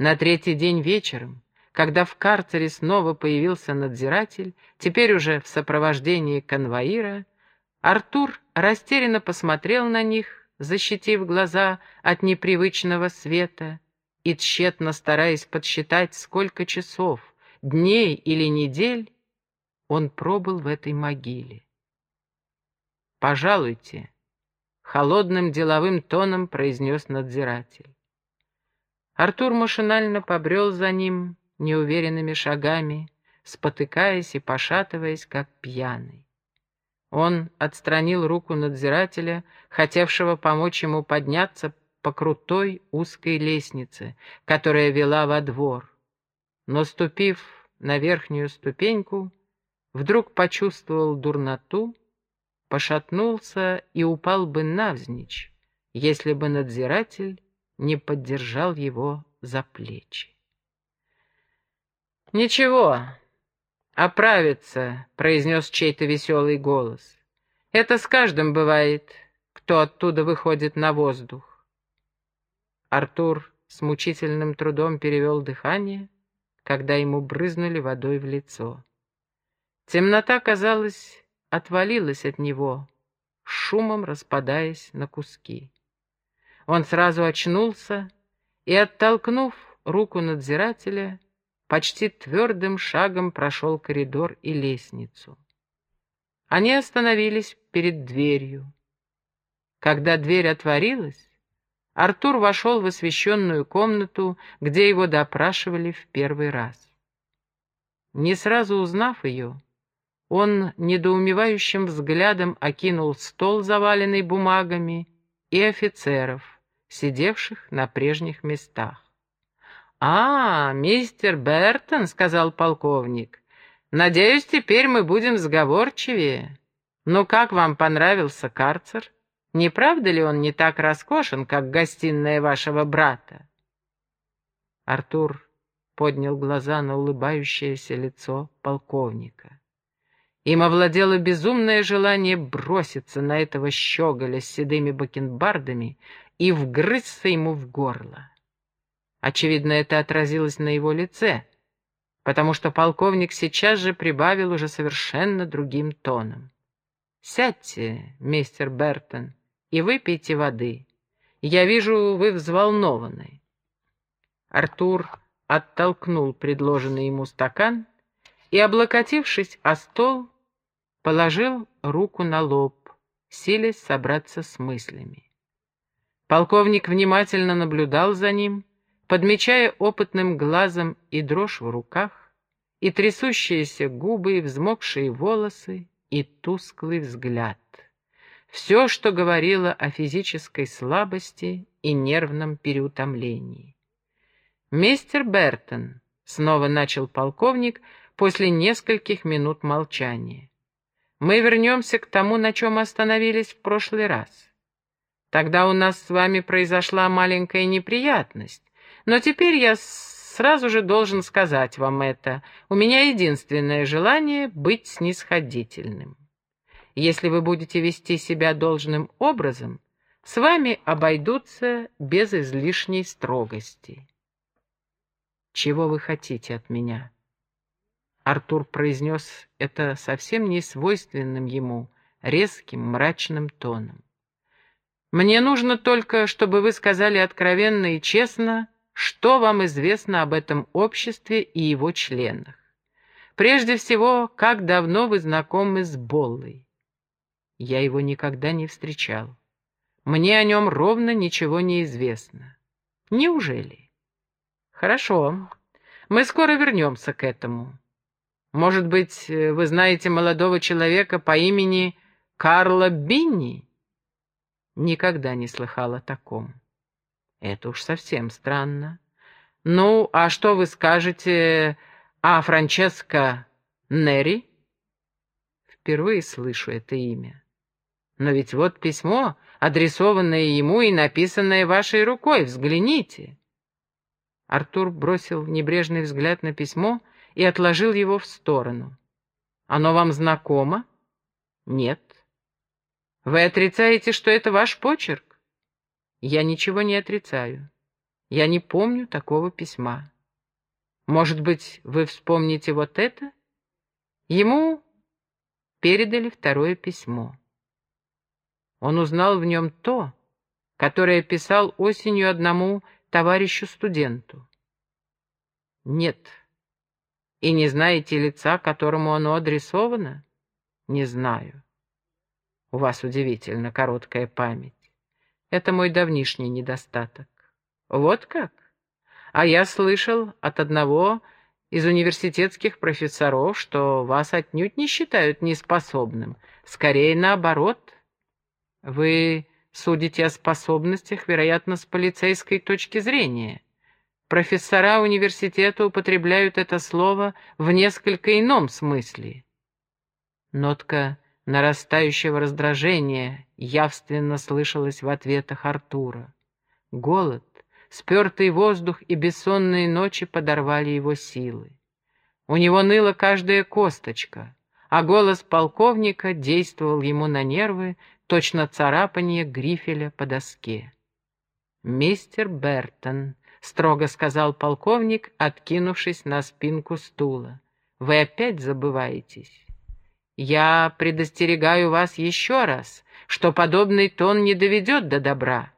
На третий день вечером, когда в карцере снова появился надзиратель, теперь уже в сопровождении конвоира, Артур растерянно посмотрел на них, защитив глаза от непривычного света, и тщетно стараясь подсчитать, сколько часов, дней или недель он пробыл в этой могиле. «Пожалуйте», — холодным деловым тоном произнес надзиратель. Артур машинально побрел за ним неуверенными шагами, спотыкаясь и пошатываясь, как пьяный. Он отстранил руку надзирателя, хотевшего помочь ему подняться по крутой узкой лестнице, которая вела во двор. Но, ступив на верхнюю ступеньку, вдруг почувствовал дурноту, пошатнулся и упал бы навзничь, если бы надзиратель не поддержал его за плечи. «Ничего, оправится», — произнес чей-то веселый голос. «Это с каждым бывает, кто оттуда выходит на воздух». Артур с мучительным трудом перевел дыхание, когда ему брызнули водой в лицо. Темнота, казалось, отвалилась от него, шумом распадаясь на куски. Он сразу очнулся и, оттолкнув руку надзирателя, почти твердым шагом прошел коридор и лестницу. Они остановились перед дверью. Когда дверь отворилась, Артур вошел в освещенную комнату, где его допрашивали в первый раз. Не сразу узнав ее, он недоумевающим взглядом окинул стол, заваленный бумагами, и офицеров, сидевших на прежних местах. «А, мистер Бертон», — сказал полковник, — «надеюсь, теперь мы будем сговорчивее. Ну как вам понравился карцер? Не правда ли он не так роскошен, как гостиная вашего брата?» Артур поднял глаза на улыбающееся лицо полковника. Им овладело безумное желание броситься на этого щеголя с седыми бакенбардами и вгрызся ему в горло. Очевидно, это отразилось на его лице, потому что полковник сейчас же прибавил уже совершенно другим тоном. «Сядьте, мистер Бертон, и выпейте воды. Я вижу, вы взволнованы». Артур оттолкнул предложенный ему стакан и, облокотившись о стол, положил руку на лоб, силясь собраться с мыслями. Полковник внимательно наблюдал за ним, подмечая опытным глазом и дрожь в руках, и трясущиеся губы, и взмокшие волосы, и тусклый взгляд. Все, что говорило о физической слабости и нервном переутомлении. «Мистер Бертон», — снова начал полковник после нескольких минут молчания, — «мы вернемся к тому, на чем остановились в прошлый раз. Тогда у нас с вами произошла маленькая неприятность. Но теперь я сразу же должен сказать вам это. У меня единственное желание — быть снисходительным. Если вы будете вести себя должным образом, с вами обойдутся без излишней строгости. Чего вы хотите от меня? Артур произнес это совсем не свойственным ему, резким, мрачным тоном. Мне нужно только, чтобы вы сказали откровенно и честно, что вам известно об этом обществе и его членах. Прежде всего, как давно вы знакомы с Боллой? Я его никогда не встречал. Мне о нем ровно ничего не известно. Неужели? Хорошо. Мы скоро вернемся к этому. Может быть, вы знаете молодого человека по имени Карла Бинни? Никогда не слыхала о таком. Это уж совсем странно. Ну, а что вы скажете о Франческо Нери? Впервые слышу это имя. Но ведь вот письмо, адресованное ему и написанное вашей рукой. Взгляните. Артур бросил небрежный взгляд на письмо и отложил его в сторону. Оно вам знакомо? Нет. Вы отрицаете, что это ваш почерк? Я ничего не отрицаю. Я не помню такого письма. Может быть, вы вспомните вот это? Ему передали второе письмо. Он узнал в нем то, которое писал осенью одному товарищу-студенту. Нет. И не знаете лица, которому оно адресовано? Не знаю. У вас удивительно короткая память. Это мой давнишний недостаток. Вот как? А я слышал от одного из университетских профессоров, что вас отнюдь не считают неспособным. Скорее наоборот. Вы судите о способностях, вероятно, с полицейской точки зрения. Профессора университета употребляют это слово в несколько ином смысле. Нотка нарастающего раздражения явственно слышалась в ответах Артура. Голод, спертый воздух и бессонные ночи подорвали его силы. У него ныла каждая косточка, а голос полковника действовал ему на нервы, точно царапание грифеля по доске. «Мистер Бертон», — строго сказал полковник, откинувшись на спинку стула, — «вы опять забываетесь. Я предостерегаю вас еще раз, что подобный тон не доведет до добра.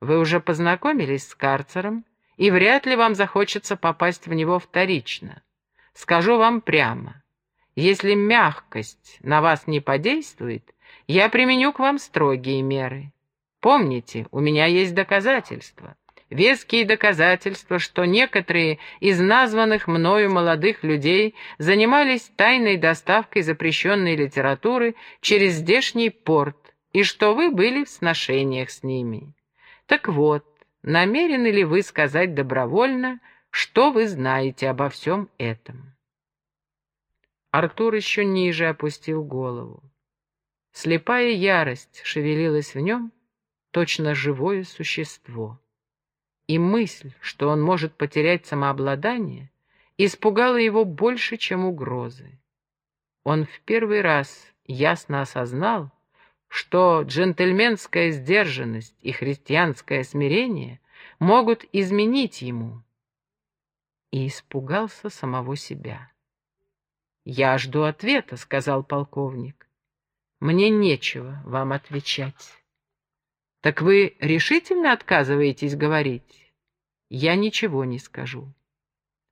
Вы уже познакомились с карцером, и вряд ли вам захочется попасть в него вторично. Скажу вам прямо, если мягкость на вас не подействует, я применю к вам строгие меры. Помните, у меня есть доказательства веские доказательства, что некоторые из названных мною молодых людей занимались тайной доставкой запрещенной литературы через здешний порт, и что вы были в сношениях с ними. Так вот, намерены ли вы сказать добровольно, что вы знаете обо всем этом? Артур еще ниже опустил голову. Слепая ярость шевелилась в нем, точно живое существо и мысль, что он может потерять самообладание, испугала его больше, чем угрозы. Он в первый раз ясно осознал, что джентльменская сдержанность и христианское смирение могут изменить ему, и испугался самого себя. «Я жду ответа», — сказал полковник. «Мне нечего вам отвечать». «Так вы решительно отказываетесь говорить?» «Я ничего не скажу».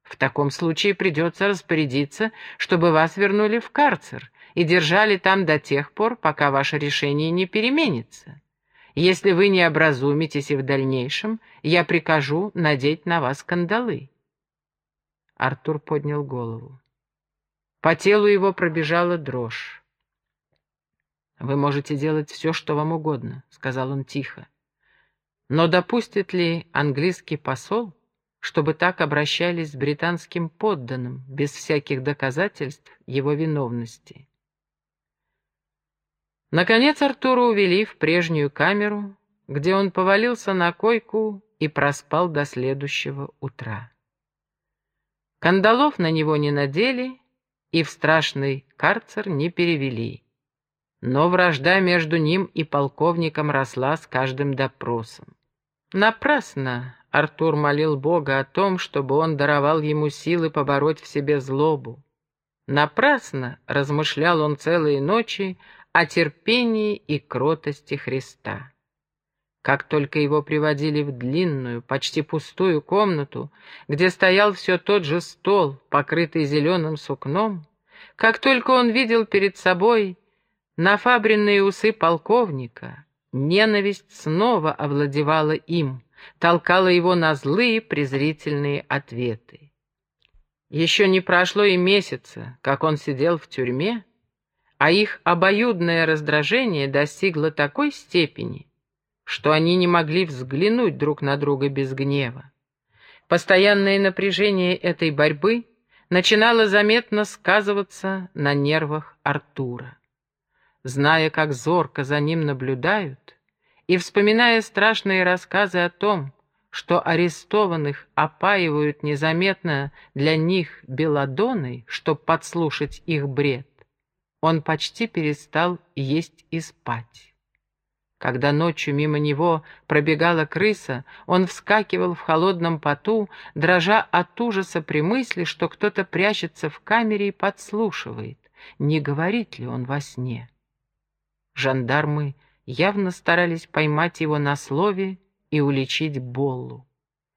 «В таком случае придется распорядиться, чтобы вас вернули в карцер и держали там до тех пор, пока ваше решение не переменится. Если вы не образумитесь и в дальнейшем, я прикажу надеть на вас кандалы». Артур поднял голову. По телу его пробежала дрожь. «Вы можете делать все, что вам угодно», — сказал он тихо. «Но допустит ли английский посол, чтобы так обращались с британским подданным, без всяких доказательств его виновности?» Наконец Артура увели в прежнюю камеру, где он повалился на койку и проспал до следующего утра. Кандалов на него не надели и в страшный карцер не перевели. Но вражда между ним и полковником росла с каждым допросом. Напрасно Артур молил Бога о том, чтобы он даровал ему силы побороть в себе злобу. Напрасно размышлял он целые ночи о терпении и кротости Христа. Как только его приводили в длинную, почти пустую комнату, где стоял все тот же стол, покрытый зеленым сукном, как только он видел перед собой на фабренные усы полковника ненависть снова овладевала им, толкала его на злые презрительные ответы. Еще не прошло и месяца, как он сидел в тюрьме, а их обоюдное раздражение достигло такой степени, что они не могли взглянуть друг на друга без гнева. Постоянное напряжение этой борьбы начинало заметно сказываться на нервах Артура зная, как зорко за ним наблюдают, и вспоминая страшные рассказы о том, что арестованных опаивают незаметно для них белодоной, чтобы подслушать их бред, он почти перестал есть и спать. Когда ночью мимо него пробегала крыса, он вскакивал в холодном поту, дрожа от ужаса при мысли, что кто-то прячется в камере и подслушивает, не говорит ли он во сне. Жандармы явно старались поймать его на слове и уличить Боллу.